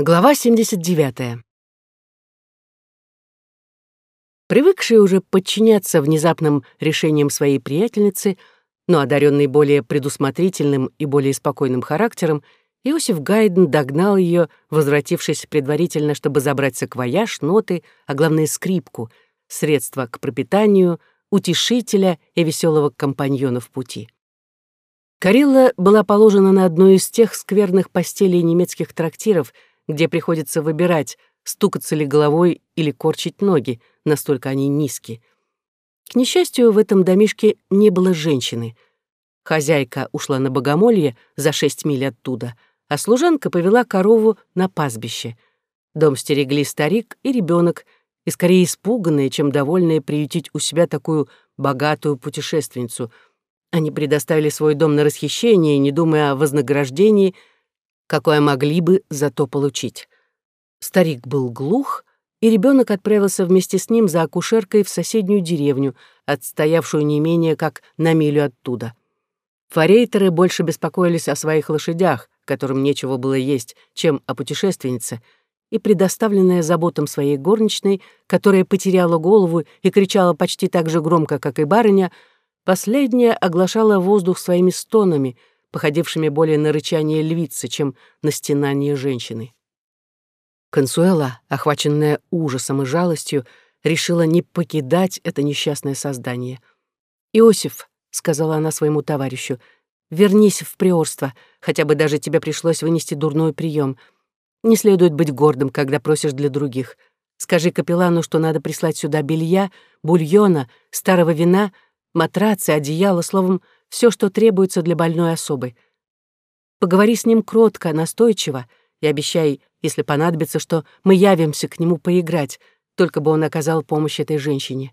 Глава 79. Привыкший уже подчиняться внезапным решениям своей приятельницы, но одаренный более предусмотрительным и более спокойным характером, Иосиф Гайден догнал ее, возвратившись предварительно, чтобы забрать саквояж, ноты, а главное скрипку, средства к пропитанию, утешителя и веселого компаньона в пути. Карилла была положена на одну из тех скверных постелей немецких трактиров — где приходится выбирать, стукаться ли головой или корчить ноги, настолько они низкие. К несчастью, в этом домишке не было женщины. Хозяйка ушла на богомолье за шесть миль оттуда, а служанка повела корову на пастбище. Дом стерегли старик и ребенок, и скорее испуганные, чем довольные приютить у себя такую богатую путешественницу. Они предоставили свой дом на расхищение, не думая о вознаграждении — какое могли бы зато получить. Старик был глух, и ребенок отправился вместе с ним за акушеркой в соседнюю деревню, отстоявшую не менее как на милю оттуда. Форейтеры больше беспокоились о своих лошадях, которым нечего было есть, чем о путешественнице, и предоставленная заботам своей горничной, которая потеряла голову и кричала почти так же громко, как и барыня, последняя оглашала воздух своими стонами — походившими более на рычание львицы, чем на стенание женщины. Консуэла, охваченная ужасом и жалостью, решила не покидать это несчастное создание. «Иосиф», — сказала она своему товарищу, — «вернись в приорство, хотя бы даже тебе пришлось вынести дурной прием. Не следует быть гордым, когда просишь для других. Скажи капеллану, что надо прислать сюда белья, бульона, старого вина, матрацы, одеяло, словом, — все, что требуется для больной особы. Поговори с ним кротко, настойчиво, и обещай, если понадобится, что мы явимся к нему поиграть, только бы он оказал помощь этой женщине.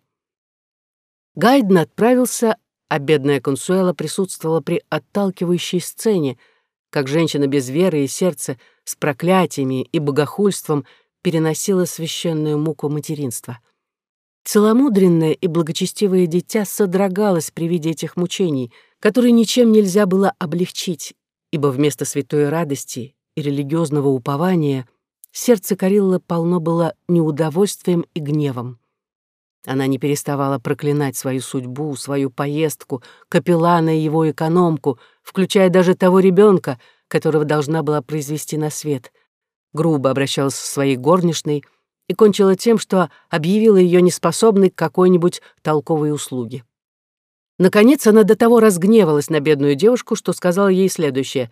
Гайден отправился, а бедная Консуэла присутствовала при отталкивающей сцене, как женщина без веры и сердца с проклятиями и богохульством переносила священную муку материнства. Целомудренное и благочестивое дитя содрогалось при виде этих мучений, которые ничем нельзя было облегчить, ибо вместо святой радости и религиозного упования сердце Кариллы полно было неудовольствием и гневом. Она не переставала проклинать свою судьбу, свою поездку, капеллана и его экономку, включая даже того ребенка, которого должна была произвести на свет. Грубо обращалась со своей горничной — и кончила тем, что объявила ее неспособной к какой-нибудь толковой услуге. Наконец она до того разгневалась на бедную девушку, что сказала ей следующее.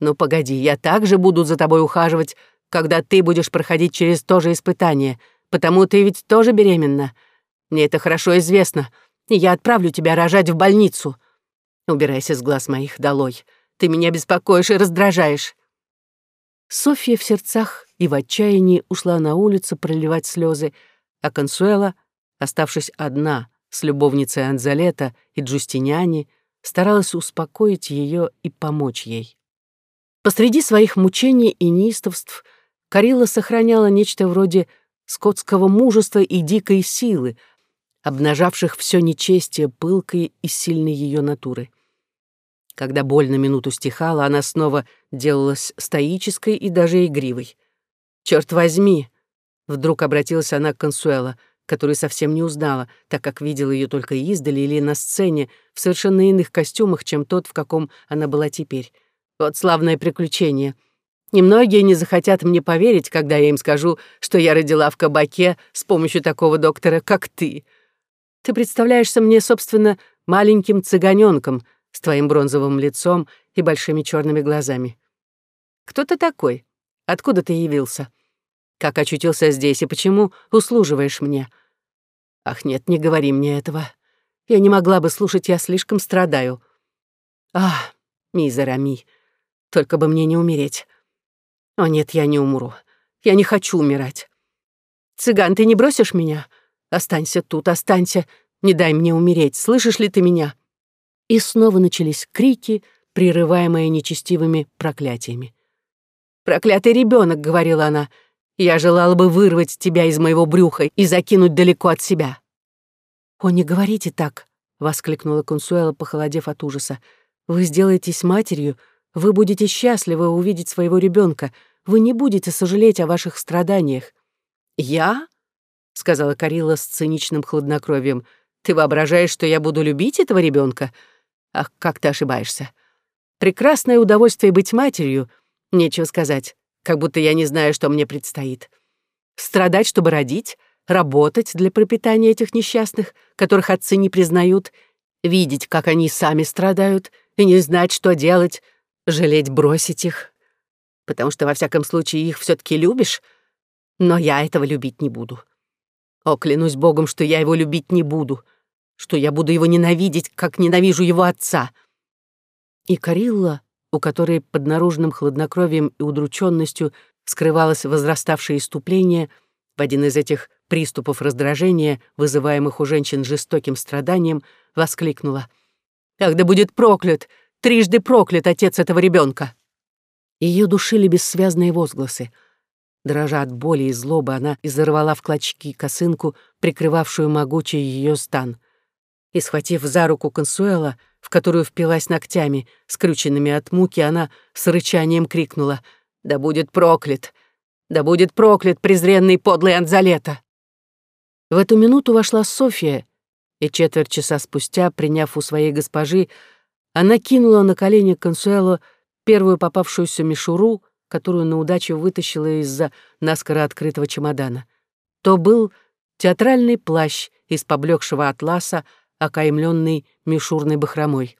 «Ну, погоди, я также буду за тобой ухаживать, когда ты будешь проходить через то же испытание, потому ты ведь тоже беременна. Мне это хорошо известно, и я отправлю тебя рожать в больницу. Убирайся с глаз моих долой. Ты меня беспокоишь и раздражаешь». Софья в сердцах и в отчаянии ушла на улицу проливать слезы, а Консуэла, оставшись одна с любовницей Анзалета и Джустиниани, старалась успокоить ее и помочь ей. Посреди своих мучений и неистовств Карила сохраняла нечто вроде скотского мужества и дикой силы, обнажавших все нечестие пылкой и сильной ее натуры. Когда боль на минуту стихала, она снова делалась стоической и даже игривой. «Черт возьми!» Вдруг обратилась она к Консуэла, которую совсем не узнала, так как видела ее только издали или на сцене в совершенно иных костюмах, чем тот, в каком она была теперь. Вот славное приключение. Немногие не захотят мне поверить, когда я им скажу, что я родила в кабаке с помощью такого доктора, как ты. Ты представляешься мне, собственно, маленьким цыганенком с твоим бронзовым лицом и большими черными глазами. Кто ты такой? Откуда ты явился? Как очутился здесь и почему услуживаешь мне? Ах, нет, не говори мне этого. Я не могла бы слушать, я слишком страдаю. Ах, мизерами, только бы мне не умереть. О нет, я не умру. Я не хочу умирать. Цыган, ты не бросишь меня? Останься тут, останься. Не дай мне умереть, слышишь ли ты меня? И снова начались крики, прерываемые нечестивыми проклятиями. «Проклятый ребенок, говорила она, — я желала бы вырвать тебя из моего брюха и закинуть далеко от себя». «О, не говорите так», — воскликнула Консуэла, похолодев от ужаса. «Вы сделаетесь матерью, вы будете счастливы увидеть своего ребенка, вы не будете сожалеть о ваших страданиях. «Я?» — сказала Карила с циничным хладнокровием. «Ты воображаешь, что я буду любить этого ребенка? Ах, как ты ошибаешься. Прекрасное удовольствие быть матерью, нечего сказать, как будто я не знаю, что мне предстоит. Страдать, чтобы родить, работать для пропитания этих несчастных, которых отцы не признают, видеть, как они сами страдают, и не знать, что делать, жалеть бросить их. Потому что, во всяком случае, их все таки любишь, но я этого любить не буду. О, клянусь Богом, что я его любить не буду, что я буду его ненавидеть, как ненавижу его отца. И Карилла, у которой под наружным хладнокровием и удрученностью скрывалось возраставшее иступление, в один из этих приступов раздражения, вызываемых у женщин жестоким страданием, воскликнула. «Ах, да будет проклят! Трижды проклят отец этого ребенка!» Ее душили бессвязные возгласы. Дрожа от боли и злобы, она изорвала в клочки косынку, прикрывавшую могучий ее стан. И, схватив за руку Консуэла, в которую впилась ногтями, скрюченными от муки, она с рычанием крикнула «Да будет проклят! Да будет проклят презренный подлый Анзалета!» В эту минуту вошла София, и четверть часа спустя, приняв у своей госпожи, она кинула на колени Консуэлу первую попавшуюся мишуру, которую на удачу вытащила из-за наскоро открытого чемодана. То был театральный плащ из поблекшего атласа, окаймленный мишурной бахромой.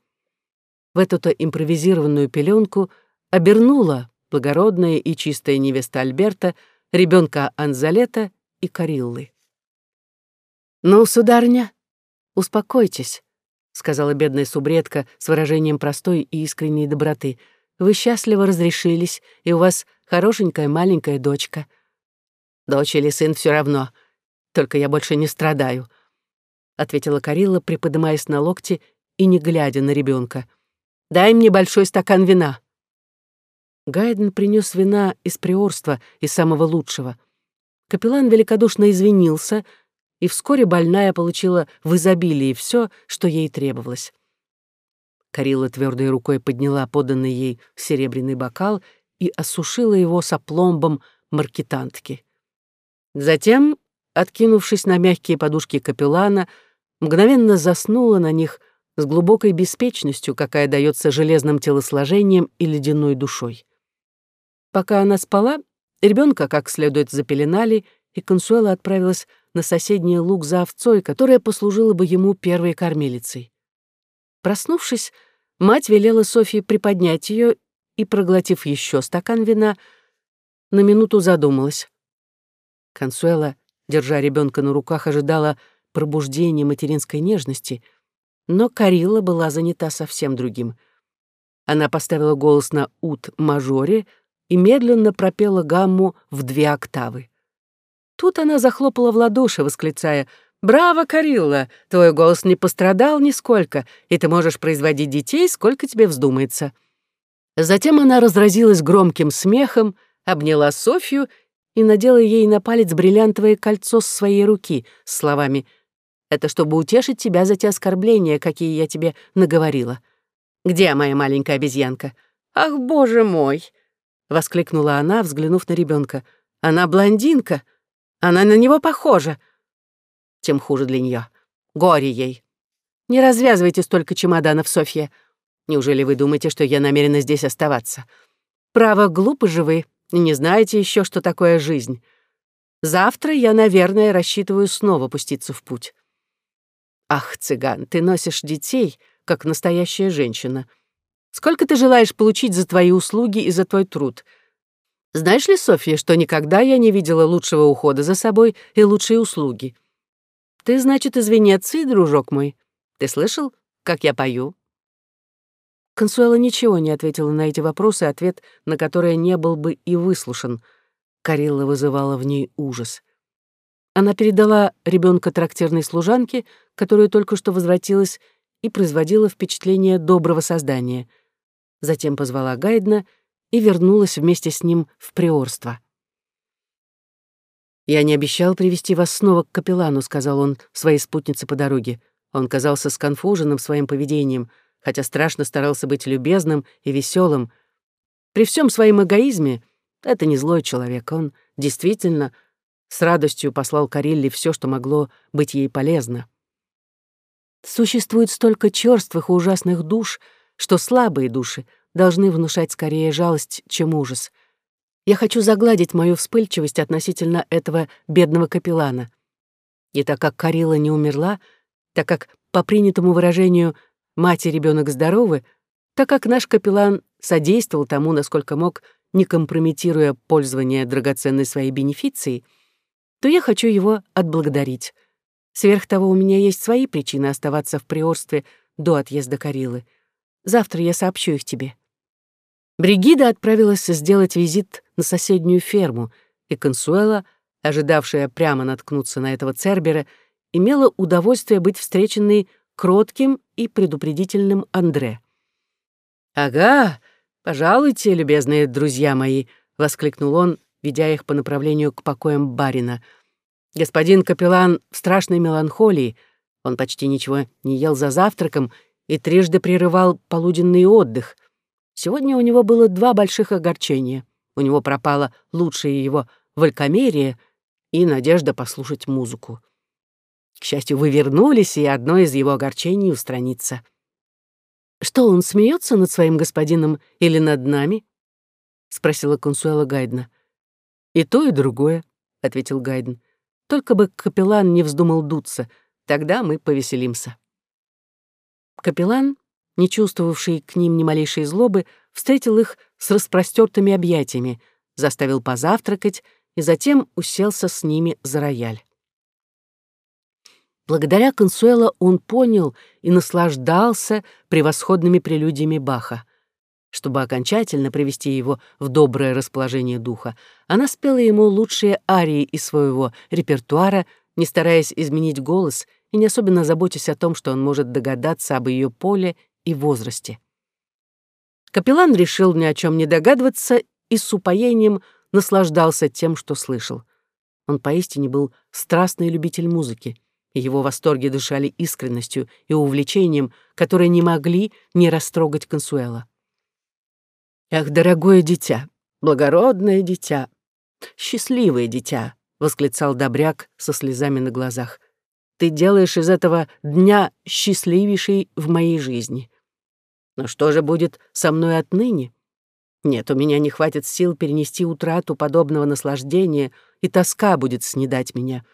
В эту-то импровизированную пеленку обернула благородная и чистая невеста Альберта, ребенка Анзалета и Кариллы. «Ну, сударня, успокойтесь», — сказала бедная субредка с выражением простой и искренней доброты. «Вы счастливо разрешились, и у вас хорошенькая маленькая дочка». «Дочь или сын все равно, только я больше не страдаю», — ответила Карилла, приподнимаясь на локти и не глядя на ребенка. «Дай мне большой стакан вина». Гайден принес вина из приорства, из самого лучшего. Капеллан великодушно извинился, и вскоре больная получила в изобилии все, что ей требовалось. Карила твердой рукой подняла поданный ей серебряный бокал и осушила его сопломбом маркетантки. Затем, откинувшись на мягкие подушки капеллана, мгновенно заснула на них с глубокой беспечностью, какая дается железным телосложением и ледяной душой. Пока она спала, ребенка как следует запеленали, и Консуэла отправилась на соседний луг за овцой, которая послужила бы ему первой кормилицей. Проснувшись, мать велела Софии приподнять ее и, проглотив еще стакан вина, на минуту задумалась. Консуэла, держа ребенка на руках, ожидала пробуждения материнской нежности, но Карилла была занята совсем другим. Она поставила голос на ут-мажоре, и медленно пропела гамму в две октавы. Тут она захлопала в ладоши, восклицая «Браво, Карилла! Твой голос не пострадал нисколько, и ты можешь производить детей, сколько тебе вздумается». Затем она разразилась громким смехом, обняла Софью и надела ей на палец бриллиантовое кольцо с своей руки с словами «Это чтобы утешить тебя за те оскорбления, какие я тебе наговорила. Где моя маленькая обезьянка? Ах, боже мой!» — воскликнула она, взглянув на ребенка. «Она блондинка! Она на него похожа!» Тем хуже для нее. Горе ей. «Не развязывайте столько чемоданов, Софья. Неужели вы думаете, что я намерена здесь оставаться? Право, глупы же вы, и не знаете еще, что такое жизнь. Завтра я, наверное, рассчитываю снова пуститься в путь». «Ах, цыган, ты носишь детей, как настоящая женщина. Сколько ты желаешь получить за твои услуги и за твой труд? Знаешь ли, Софья, что никогда я не видела лучшего ухода за собой и лучшей услуги? Ты, значит, из Венеции, дружок мой? Ты слышал, как я пою?» Консуэла ничего не ответила на эти вопросы, ответ на которые не был бы и выслушан. Карилла вызывала в ней ужас. Она передала ребенка трактирной служанке, которая только что возвратилась и производила впечатление доброго создания. Затем позвала Гайдна и вернулась вместе с ним в приорство. «Я не обещал привести вас снова к капеллану», — сказал он своей спутнице по дороге. Он казался сконфуженным своим поведением, хотя страшно старался быть любезным и веселым. При всем своем эгоизме Это не злой человек, он действительно с радостью послал Карилле все, что могло быть ей полезно. Существует столько черствых и ужасных душ, что слабые души должны внушать скорее жалость, чем ужас. Я хочу загладить мою вспыльчивость относительно этого бедного капеллана. И так как Карила не умерла, так как, по принятому выражению, мать и ребенок здоровы, так как наш капеллан содействовал тому, насколько мог, не компрометируя пользование драгоценной своей бенефицией, то я хочу его отблагодарить. Сверх того, у меня есть свои причины оставаться в приорстве до отъезда Карилы. Завтра я сообщу их тебе. Бригида отправилась сделать визит на соседнюю ферму, и Консуэла, ожидавшая прямо наткнуться на этого Цербера, имела удовольствие быть встреченной кротким и предупредительным Андре. «Ага, пожалуйте, любезные друзья мои», — воскликнул он, ведя их по направлению к покоям барина. «Господин капеллан в страшной меланхолии. Он почти ничего не ел за завтраком и трижды прерывал полуденный отдых. Сегодня у него было два больших огорчения. У него пропала лучшая его валькомерия и надежда послушать музыку. К счастью, вы вернулись, и одно из его огорчений устранится. «Что, он смеется над своим господином или над нами?» — спросила консуэла Гайдна. «И то, и другое», — ответил Гайден. «Только бы капеллан не вздумал дуться, тогда мы повеселимся». Капеллан, не чувствовавший к ним ни малейшей злобы, встретил их с распростертыми объятиями, заставил позавтракать и затем уселся с ними за рояль. Благодаря Консуэло он понял и наслаждался превосходными прелюдиями Баха. Чтобы окончательно привести его в доброе расположение духа, она спела ему лучшие арии из своего репертуара, не стараясь изменить голос и не особенно заботясь о том, что он может догадаться об ее поле и возрасте. Капеллан решил ни о чем не догадываться и с упоением наслаждался тем, что слышал. Он поистине был страстный любитель музыки и его восторги дышали искренностью и увлечением, которые не могли не растрогать Консуэла. «Ах, дорогое дитя, благородное дитя, счастливое дитя!» — восклицал Добряк со слезами на глазах. «Ты делаешь из этого дня счастливейший в моей жизни. Но что же будет со мной отныне? Нет, у меня не хватит сил перенести утрату подобного наслаждения, и тоска будет снедать меня».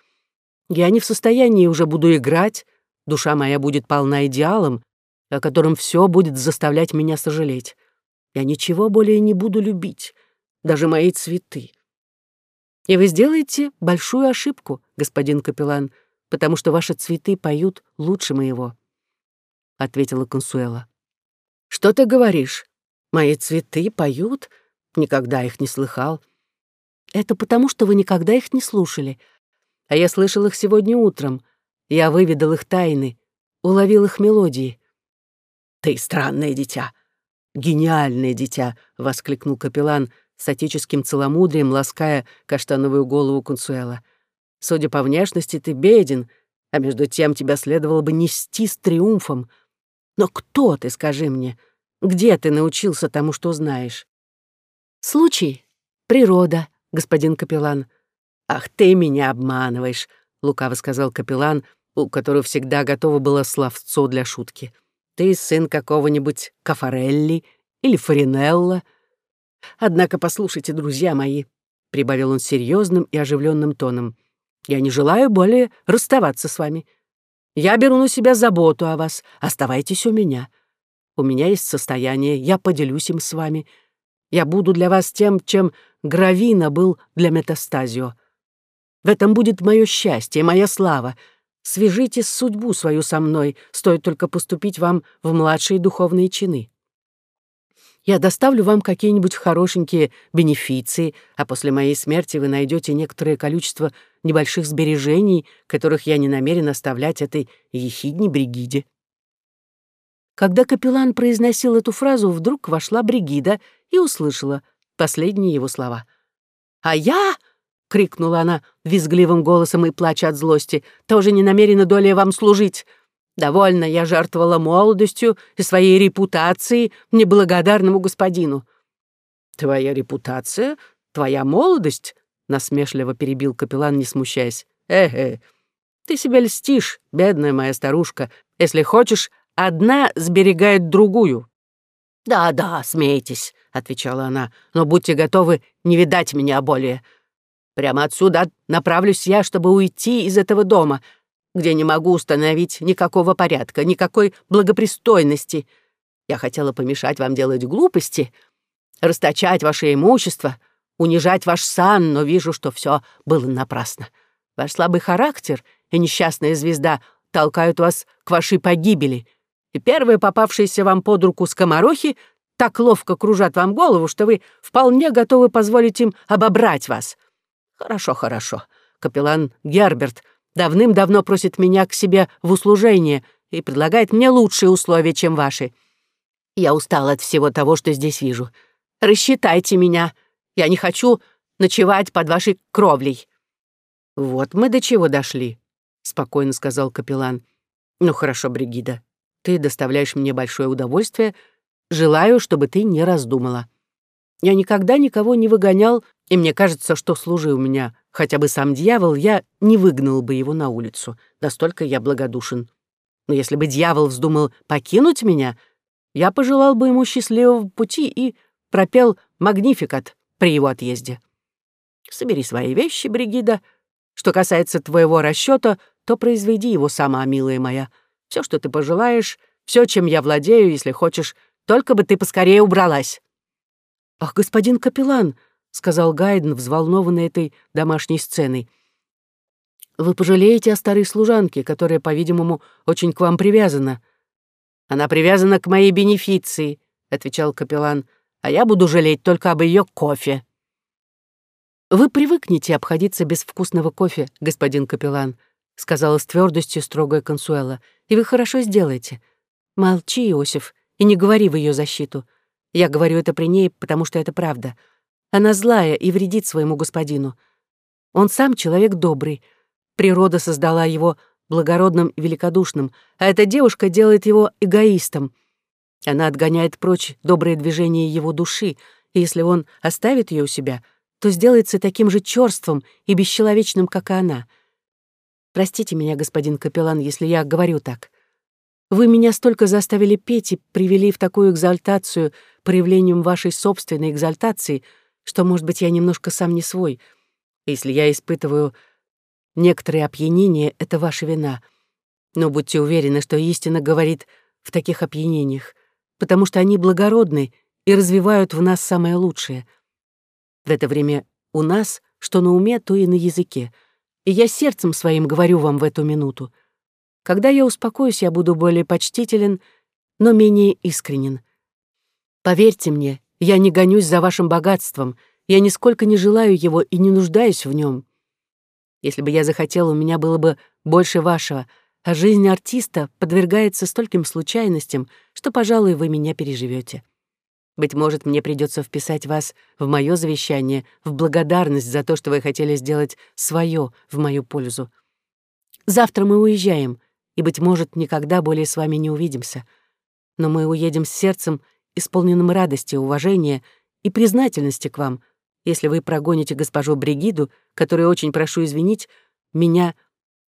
Я не в состоянии уже буду играть, душа моя будет полна идеалом, о котором все будет заставлять меня сожалеть. Я ничего более не буду любить, даже мои цветы. И вы сделаете большую ошибку, господин капеллан, потому что ваши цветы поют лучше моего, — ответила Консуэла. Что ты говоришь? Мои цветы поют? Никогда их не слыхал. Это потому, что вы никогда их не слушали — а я слышал их сегодня утром. Я выведал их тайны, уловил их мелодии. «Ты странное дитя! Гениальное дитя!» — воскликнул капеллан с отеческим целомудрием, лаская каштановую голову Кунсуэла. «Судя по внешности, ты беден, а между тем тебя следовало бы нести с триумфом. Но кто ты, скажи мне? Где ты научился тому, что знаешь?» «Случай, природа, господин капеллан», «Ах, ты меня обманываешь», — лукаво сказал капеллан, у которого всегда готово было словцо для шутки. «Ты сын какого-нибудь Кафарелли или Фаринелла. Однако послушайте, друзья мои», — прибавил он серьезным и оживленным тоном, «я не желаю более расставаться с вами. Я беру на себя заботу о вас, оставайтесь у меня. У меня есть состояние, я поделюсь им с вами. Я буду для вас тем, чем Гравина был для Метастазио. В этом будет мое счастье, моя слава. Свяжите судьбу свою со мной, стоит только поступить вам в младшие духовные чины. Я доставлю вам какие-нибудь хорошенькие бенефиции, а после моей смерти вы найдете некоторое количество небольших сбережений, которых я не намерен оставлять этой ехидне Бригиде». Когда капеллан произносил эту фразу, вдруг вошла Бригида и услышала последние его слова. «А я — крикнула она визгливым голосом и плача от злости. «Тоже не намерена долей вам служить. Довольно я жертвовала молодостью и своей репутацией неблагодарному господину». «Твоя репутация? твоя молодость?» — насмешливо перебил капеллан, не смущаясь. «Э-э, ты себя льстишь, бедная моя старушка. Если хочешь, одна сберегает другую». «Да-да, смейтесь», — отвечала она, «но будьте готовы не видать меня более. Прямо отсюда направлюсь я, чтобы уйти из этого дома, где не могу установить никакого порядка, никакой благопристойности. Я хотела помешать вам делать глупости, расточать ваше имущество, унижать ваш сан, но вижу, что все было напрасно. Ваш слабый характер и несчастная звезда толкают вас к вашей погибели, и первые попавшиеся вам под руку скоморохи так ловко кружат вам голову, что вы вполне готовы позволить им обобрать вас. Хорошо, хорошо. Капеллан Герберт давным-давно просит меня к себе в услужение и предлагает мне лучшие условия, чем ваши. Я устал от всего того, что здесь вижу. Рассчитайте меня. Я не хочу ночевать под вашей кровлей». «Вот мы до чего дошли», — спокойно сказал капеллан. «Ну хорошо, Бригида, ты доставляешь мне большое удовольствие. Желаю, чтобы ты не раздумала. Я никогда никого не выгонял, и мне кажется, что служи у меня хотя бы сам дьявол, я не выгнал бы его на улицу. Настолько я благодушен. Но если бы дьявол вздумал покинуть меня, я пожелал бы ему счастливого пути и пропел «Магнификат» при его отъезде. Собери свои вещи, Бригида. Что касается твоего расчета, то произведи его сама, милая моя. Все, что ты пожелаешь, все, чем я владею, если хочешь, только бы ты поскорее убралась». «Ах, господин капеллан», — сказал Гайден, взволнованный этой домашней сценой, «вы пожалеете о старой служанке, которая, по-видимому, очень к вам привязана». «Она привязана к моей бенефиции», — отвечал капеллан а я буду жалеть только об ее кофе». «Вы привыкнете обходиться без вкусного кофе, господин капеллан», сказала с твердостью строгая консуэла, «и вы хорошо сделаете. Молчи, Иосиф, и не говори в ее защиту. Я говорю это при ней, потому что это правда. Она злая и вредит своему господину. Он сам человек добрый. Природа создала его благородным и великодушным, а эта девушка делает его эгоистом. Она отгоняет прочь добрые движения его души, и если он оставит ее у себя, то сделается таким же черством и бесчеловечным, как и она. Простите меня, господин капеллан, если я говорю так. Вы меня столько заставили петь и привели в такую экзальтацию проявлением вашей собственной экзальтации, что, может быть, я немножко сам не свой. Если я испытываю некоторые опьянения, это ваша вина. Но будьте уверены, что истина говорит в таких опьянениях потому что они благородны и развивают в нас самое лучшее. В это время у нас, что на уме, то и на языке. И я сердцем своим говорю вам в эту минуту. Когда я успокоюсь, я буду более почтителен, но менее искренен. Поверьте мне, я не гонюсь за вашим богатством, я нисколько не желаю его и не нуждаюсь в нем. Если бы я захотел, у меня было бы больше вашего — а жизнь артиста подвергается стольким случайностям, что, пожалуй, вы меня переживете. Быть может, мне придется вписать вас в мое завещание в благодарность за то, что вы хотели сделать свое в мою пользу. Завтра мы уезжаем, и, быть может, никогда более с вами не увидимся. Но мы уедем с сердцем, исполненным радости, уважения и признательности к вам, если вы прогоните госпожу Бригиду, которую очень прошу извинить, меня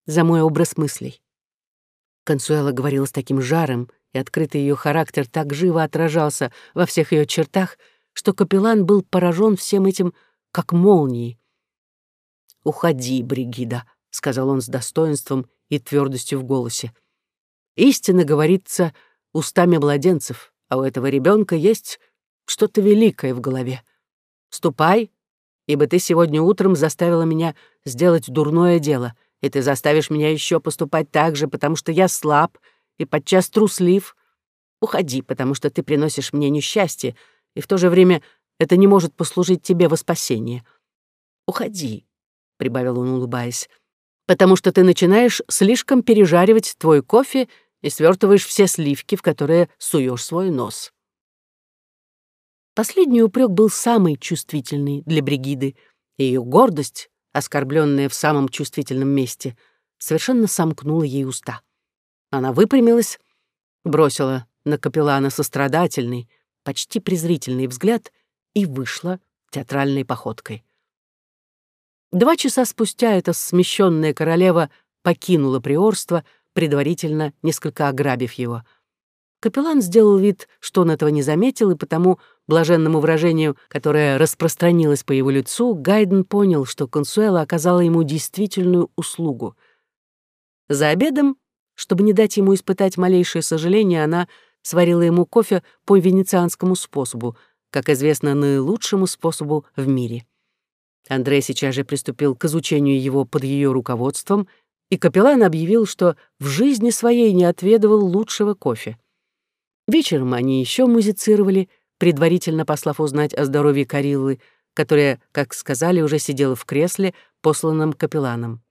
за мой образ мыслей. Консуэла говорила с таким жаром, и открытый ее характер так живо отражался во всех ее чертах, что капеллан был поражен всем этим, как молнией. «Уходи, Бригида», — сказал он с достоинством и твердостью в голосе. «Истина говорится устами младенцев, а у этого ребенка есть что-то великое в голове. Ступай, ибо ты сегодня утром заставила меня сделать дурное дело — и ты заставишь меня еще поступать так же, потому что я слаб и подчас труслив. Уходи, потому что ты приносишь мне несчастье, и в то же время это не может послужить тебе во спасение. Уходи, — прибавил он, улыбаясь, потому что ты начинаешь слишком пережаривать твой кофе и свертываешь все сливки, в которые суешь свой нос. Последний упрек был самый чувствительный для Бригиды, и ее гордость оскорбленная в самом чувствительном месте, совершенно сомкнула ей уста. Она выпрямилась, бросила на капеллана сострадательный, почти презрительный взгляд и вышла театральной походкой. Два часа спустя эта смещенная королева покинула приорство, предварительно несколько ограбив его. Капеллан сделал вид, что он этого не заметил, и потому блаженному выражению, которое распространилось по его лицу, Гайден понял, что Консуэла оказала ему действительную услугу. За обедом, чтобы не дать ему испытать малейшее сожаление, она сварила ему кофе по венецианскому способу, как известно, наилучшему способу в мире. Андрей сейчас же приступил к изучению его под ее руководством, и капеллан объявил, что в жизни своей не отведывал лучшего кофе. Вечером они еще музицировали, предварительно послав узнать о здоровье Кариллы, которая, как сказали, уже сидела в кресле, посланном капелланом.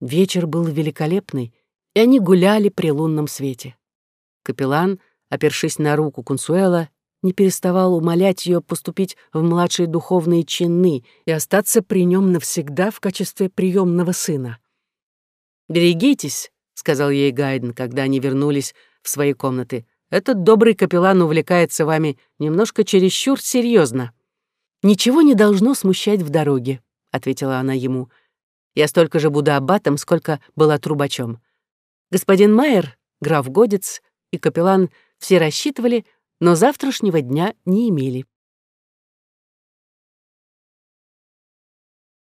Вечер был великолепный, и они гуляли при лунном свете. Капеллан, опершись на руку Кунсуэла, не переставал умолять ее поступить в младшие духовные чины и остаться при нем навсегда в качестве приемного сына. «Берегитесь», — сказал ей Гайден, когда они вернулись в свои комнаты. «Этот добрый капеллан увлекается вами немножко чересчур серьезно. «Ничего не должно смущать в дороге», — ответила она ему. «Я столько же буду аббатом, сколько была трубачом. Господин Майер, граф Годец и капеллан все рассчитывали, но завтрашнего дня не имели.